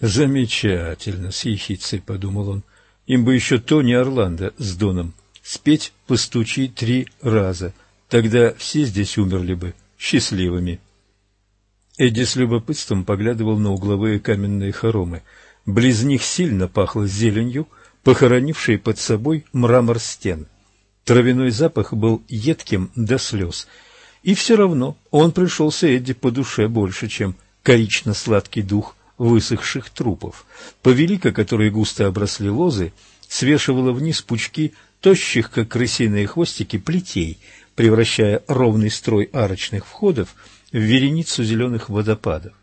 Замечательно, с ехицей подумал он. Им бы еще Тони Орландо с Доном спеть «Постучи три раза». Тогда все здесь умерли бы счастливыми. Эдди с любопытством поглядывал на угловые каменные хоромы. Близ них сильно пахло зеленью, похоронившей под собой мрамор стен. Травяной запах был едким до слез. И все равно он пришелся Эдди по душе больше, чем корично-сладкий дух высохших трупов. Повелика, которые густо обросли лозы, свешивала вниз пучки тощих, как крысиные хвостики, плетей, превращая ровный строй арочных входов в вереницу зеленых водопадов.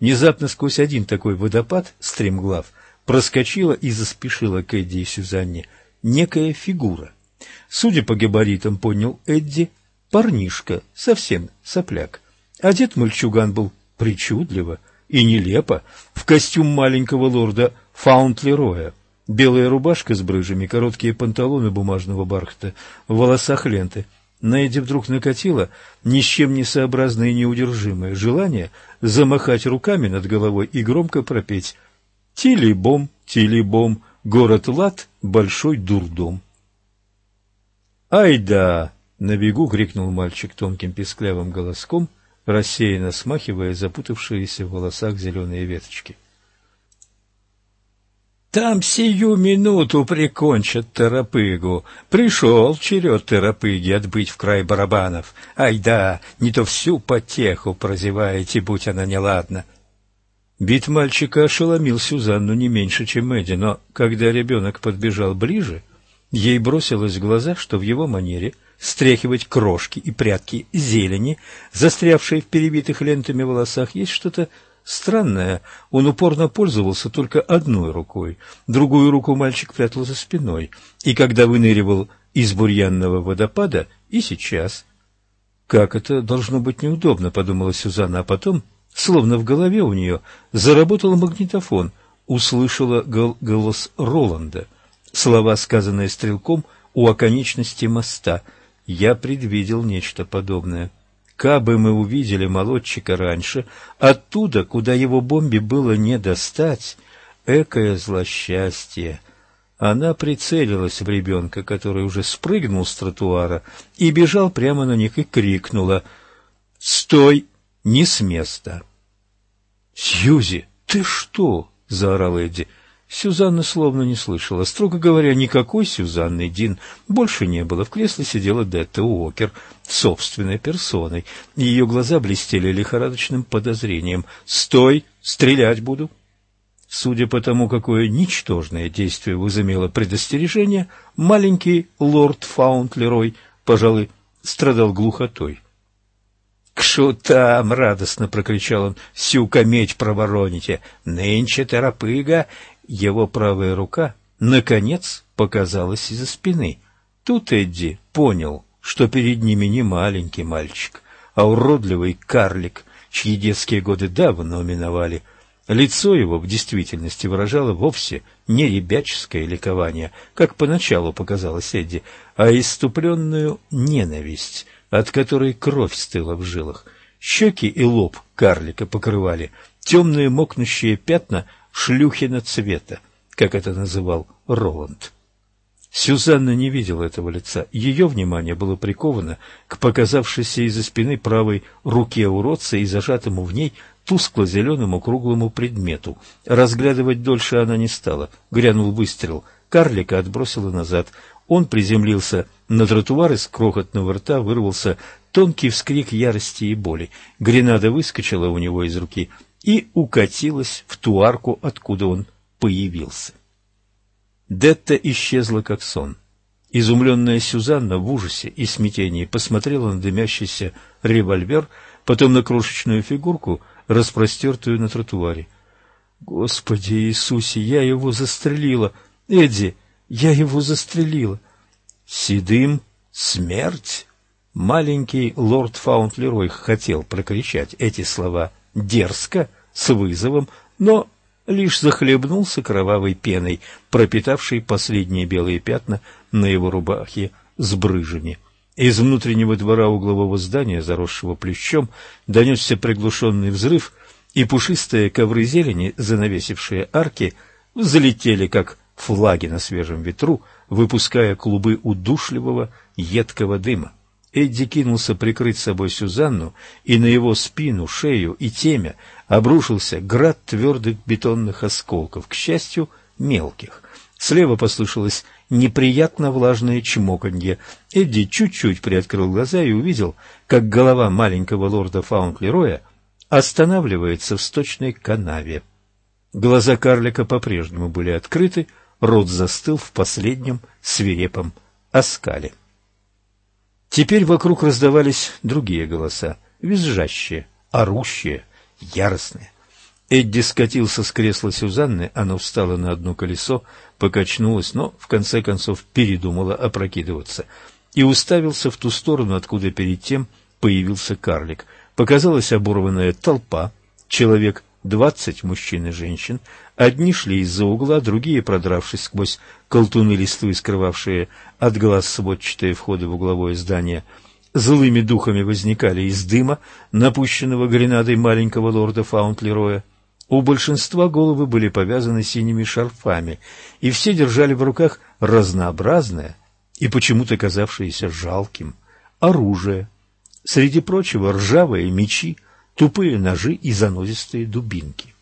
Внезапно сквозь один такой водопад, стремглав, проскочила и заспешила к Эдди и Сюзанне некая фигура. Судя по габаритам, понял Эдди, парнишка, совсем сопляк. Одет мальчуган был причудливо, и нелепо в костюм маленького лорда Фаунтлероя. Белая рубашка с брыжами, короткие панталоны бумажного бархата, в волосах ленты. На Эдди вдруг накатило ни с чем не сообразное и неудержимое желание замахать руками над головой и громко пропеть «Тили-бом, тили-бом, город Лад, большой дурдом». «Ай да!» — на бегу крикнул мальчик тонким песклявым голоском — рассеянно смахивая запутавшиеся в волосах зеленые веточки. Там сию минуту прикончат торопыгу. Пришел черед торопыги отбыть в край барабанов. Ай да, не то всю потеху прозеваете, будь она неладна. Бит мальчика ошеломил Сюзанну не меньше, чем Эдди, но когда ребенок подбежал ближе, ей бросилось в глаза, что в его манере — стряхивать крошки и прятки зелени, застрявшие в перевитых лентами волосах, есть что-то странное. Он упорно пользовался только одной рукой, другую руку мальчик прятал за спиной, и когда выныривал из бурьянного водопада, и сейчас. «Как это должно быть неудобно», — подумала Сюзанна, а потом, словно в голове у нее, заработал магнитофон, услышала гол голос Роланда, слова, сказанные стрелком у оконечности моста — я предвидел нечто подобное. Кабы мы увидели молодчика раньше, оттуда, куда его бомбе было не достать, экое злосчастье. Она прицелилась в ребенка, который уже спрыгнул с тротуара и бежал прямо на них, и крикнула «Стой! Не с места!» «Сьюзи, ты что?» — заорал Эдди. Сюзанна словно не слышала. Строго говоря, никакой Сюзанны Дин больше не было. В кресле сидела Детта Уокер собственной персоной. Ее глаза блестели лихорадочным подозрением. «Стой! Стрелять буду!» Судя по тому, какое ничтожное действие возымело предостережение, маленький лорд Фаунтлерой, пожалуй, страдал глухотой. «К шутам!» — радостно прокричал он. «Сюка меч провороните! Нынче торопыга его правая рука, наконец, показалась из-за спины. Тут Эдди понял, что перед ними не маленький мальчик, а уродливый карлик, чьи детские годы давно миновали. Лицо его в действительности выражало вовсе не ребяческое ликование, как поначалу показалось Эдди, а иступленную ненависть, от которой кровь стыла в жилах. Щеки и лоб карлика покрывали темные мокнущие пятна шлюхина цвета, как это называл Роланд. Сюзанна не видела этого лица. Ее внимание было приковано к показавшейся из-за спины правой руке уродца и зажатому в ней тускло-зеленому круглому предмету. Разглядывать дольше она не стала. Грянул выстрел. Карлика отбросила назад. Он приземлился на тротуар, из крохотного рта вырвался тонкий вскрик ярости и боли. Гренада выскочила у него из руки и укатилась в ту арку, откуда он появился. Детта исчезла как сон. Изумленная Сюзанна в ужасе и смятении посмотрела на дымящийся револьвер, потом на крошечную фигурку, распростертую на тротуаре. «Господи Иисусе, я его застрелила! Эдди, я его застрелила!» «Седым смерть!» Маленький лорд Фаунтлерой хотел прокричать эти слова дерзко, с вызовом, но лишь захлебнулся кровавой пеной, пропитавшей последние белые пятна на его рубахе с брыжами. Из внутреннего двора углового здания, заросшего плющом, донесся приглушенный взрыв, и пушистые ковры зелени, занавесившие арки, взлетели, как флаги на свежем ветру, выпуская клубы удушливого едкого дыма. Эдди кинулся прикрыть собой Сюзанну, и на его спину, шею и темя обрушился град твердых бетонных осколков, к счастью, мелких. Слева послышалось неприятно влажное чмоканье. Эдди чуть-чуть приоткрыл глаза и увидел, как голова маленького лорда Фаунтлероя останавливается в сточной канаве. Глаза карлика по-прежнему были открыты, рот застыл в последнем свирепом оскале. Теперь вокруг раздавались другие голоса, визжащие, орущие, яростные. Эдди скатился с кресла Сюзанны, она встала на одно колесо, покачнулась, но в конце концов передумала опрокидываться и уставился в ту сторону, откуда перед тем появился карлик. Показалась оборванная толпа, человек двадцать мужчин и женщин. Одни шли из-за угла, другие, продравшись сквозь колтуны листвы, скрывавшие от глаз сводчатые входы в угловое здание, злыми духами возникали из дыма, напущенного гренадой маленького лорда Фаунтлероя. У большинства головы были повязаны синими шарфами, и все держали в руках разнообразное и почему-то казавшееся жалким оружие. Среди прочего ржавые мечи, тупые ножи и занозистые дубинки.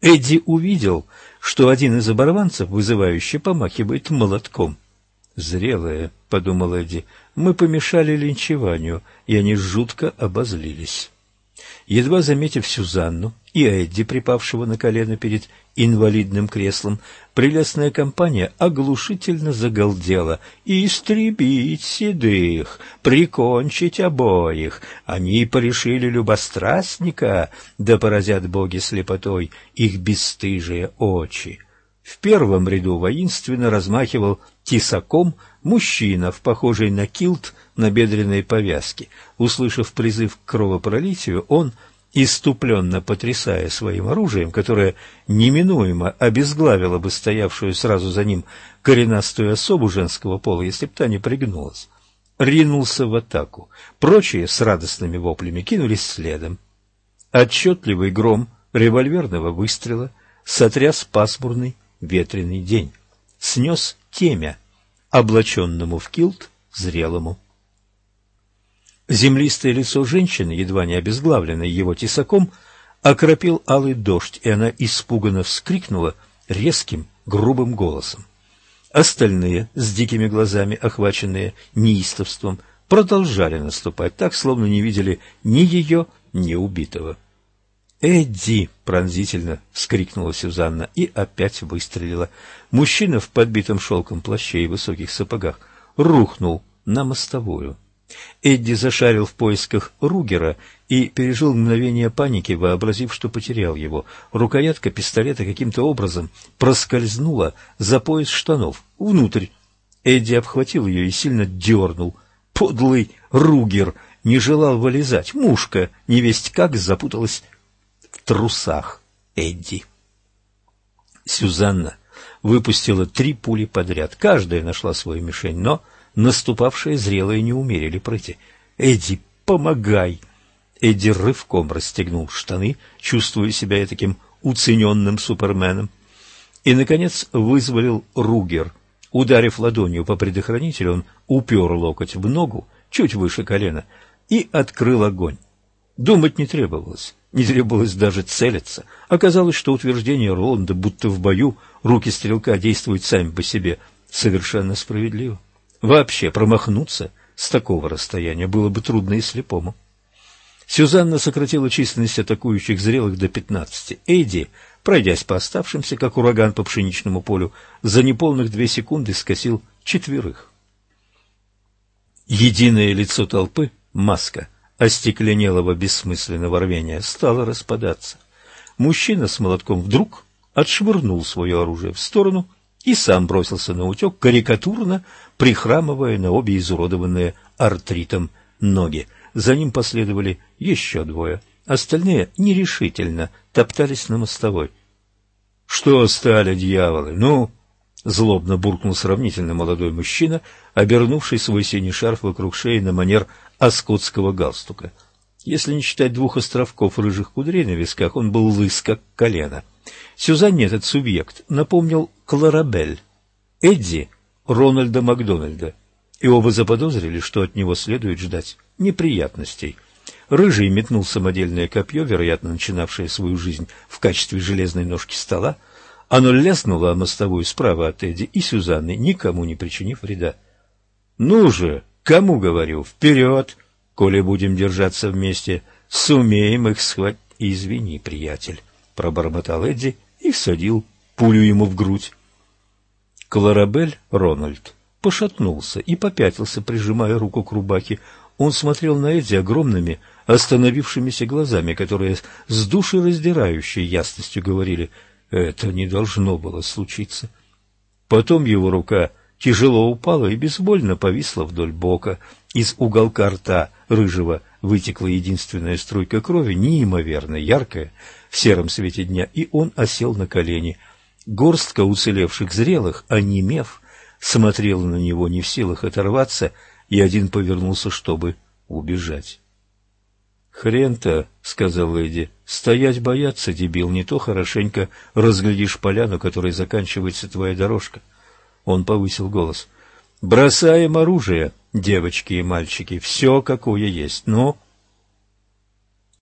Эдди увидел, что один из оборванцев вызывающе помахивает молотком. «Зрелые», — подумал Эдди, — «мы помешали линчеванию, и они жутко обозлились». Едва заметив Сюзанну и Эдди, припавшего на колено перед инвалидным креслом, прелестная компания оглушительно загалдела. «Истребить седых! Прикончить обоих! Они порешили любострастника, да поразят боги слепотой их бесстыжие очи!» В первом ряду воинственно размахивал тесаком мужчина в похожей на килт на бедренной повязке. Услышав призыв к кровопролитию, он, иступленно потрясая своим оружием, которое неминуемо обезглавило бы стоявшую сразу за ним коренастую особу женского пола, если б та не пригнулась, ринулся в атаку. Прочие с радостными воплями кинулись следом. Отчетливый гром револьверного выстрела сотряс пасмурный ветреный день, снес темя, облаченному в килт зрелому. Землистое лицо женщины, едва не обезглавленное его тесаком, окропил алый дождь, и она испуганно вскрикнула резким, грубым голосом. Остальные, с дикими глазами, охваченные неистовством, продолжали наступать так, словно не видели ни ее, ни убитого. «Эдди!» — пронзительно вскрикнула Сюзанна и опять выстрелила. Мужчина в подбитом шелком плаще и высоких сапогах рухнул на мостовую. Эдди зашарил в поисках Ругера и пережил мгновение паники, вообразив, что потерял его. Рукоятка пистолета каким-то образом проскользнула за пояс штанов, внутрь. Эдди обхватил ее и сильно дернул. Подлый Ругер не желал вылезать. Мушка, невесть как, запуталась трусах Эдди. Сюзанна выпустила три пули подряд. Каждая нашла свою мишень, но наступавшие зрелые не умерили прыти. «Эдди, помогай!» Эдди рывком расстегнул штаны, чувствуя себя таким уцененным суперменом. И, наконец, вызволил Ругер. Ударив ладонью по предохранителю, он упер локоть в ногу, чуть выше колена, и открыл огонь. Думать не требовалось, не требовалось даже целиться. Оказалось, что утверждение Роланда, будто в бою руки стрелка действуют сами по себе, совершенно справедливо. Вообще промахнуться с такого расстояния было бы трудно и слепому. Сюзанна сократила численность атакующих зрелых до пятнадцати. Эйди, пройдясь по оставшимся, как ураган по пшеничному полю, за неполных две секунды скосил четверых. Единое лицо толпы, маска, остекленелого бессмысленного рвения, стало распадаться. Мужчина с молотком вдруг отшвырнул свое оружие в сторону и сам бросился на утек, карикатурно прихрамывая на обе изуродованные артритом ноги. За ним последовали еще двое. Остальные нерешительно топтались на мостовой. — Что стали, дьяволы? Ну? — злобно буркнул сравнительно молодой мужчина, обернувший свой синий шарф вокруг шеи на манер оскотского галстука. Если не считать двух островков рыжих кудрей на висках, он был лыс, как колено. Сюзанне этот субъект напомнил Кларабель, Эдди — Рональда Макдональда, и оба заподозрили, что от него следует ждать неприятностей. Рыжий метнул самодельное копье, вероятно, начинавшее свою жизнь в качестве железной ножки стола. Оно лязнуло о мостовую справа от Эдди и Сюзанны, никому не причинив вреда. — Ну же, кому говорю, вперед! Коли будем держаться вместе, сумеем их схватить. — Извини, приятель, — пробормотал Эдди и всадил пулю ему в грудь. Кларабель Рональд пошатнулся и попятился, прижимая руку к рубахе. Он смотрел на Эдди огромными, остановившимися глазами, которые с душераздирающей ясностью говорили «это не должно было случиться». Потом его рука тяжело упала и безвольно повисла вдоль бока. Из уголка рта рыжего вытекла единственная струйка крови, неимоверно яркая, в сером свете дня, и он осел на колени. Горстка уцелевших зрелых, онемев, смотрела на него не в силах оторваться, и один повернулся, чтобы убежать. «Хрен-то», — сказал Эдди, — «стоять бояться, дебил, не то хорошенько разглядишь поляну, которой заканчивается твоя дорожка». Он повысил голос. «Бросаем оружие, девочки и мальчики, все, какое есть. Ну,